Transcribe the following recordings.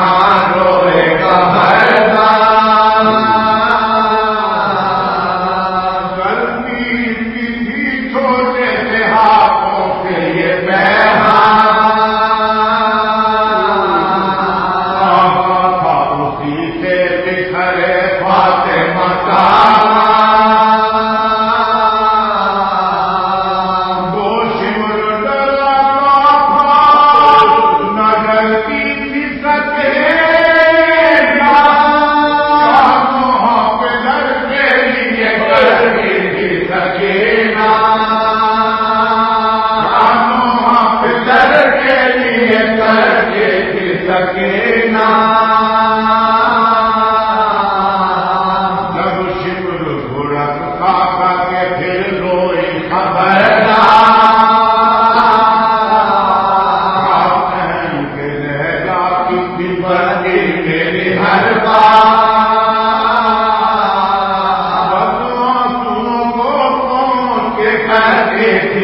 महारोग Amen.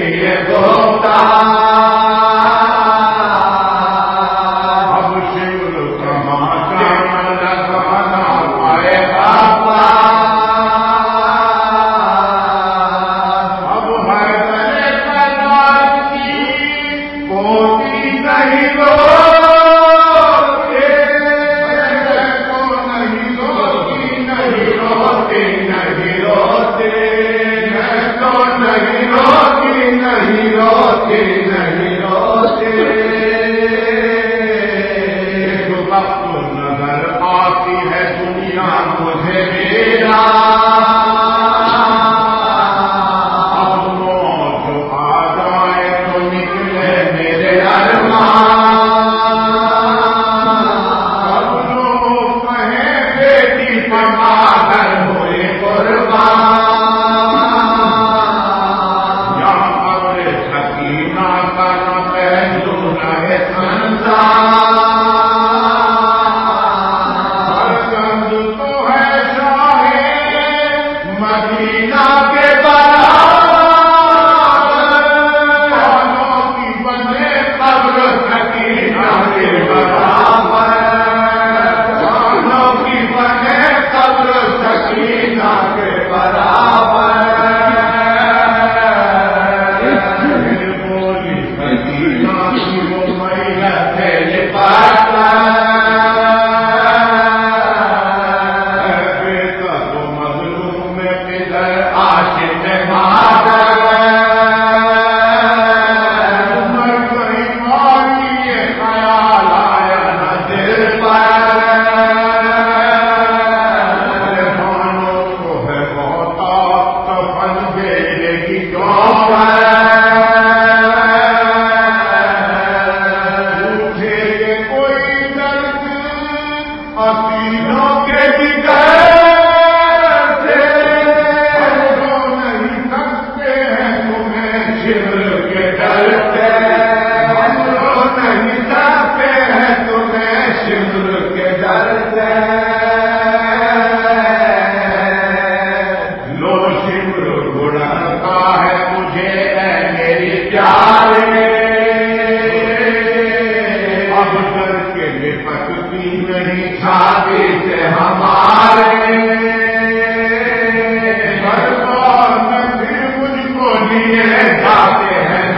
माँ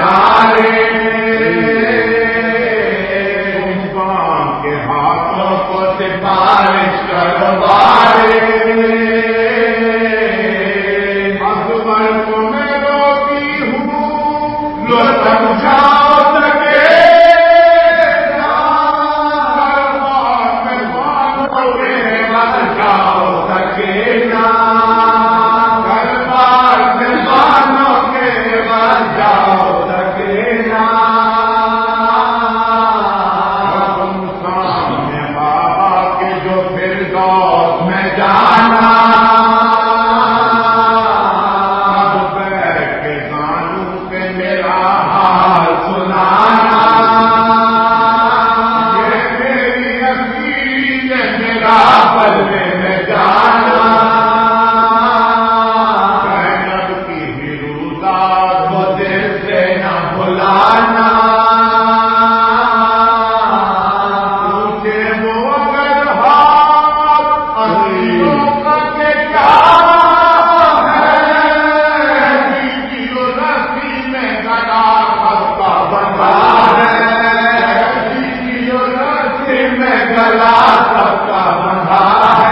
Hare میں گلا سب کا ہے۔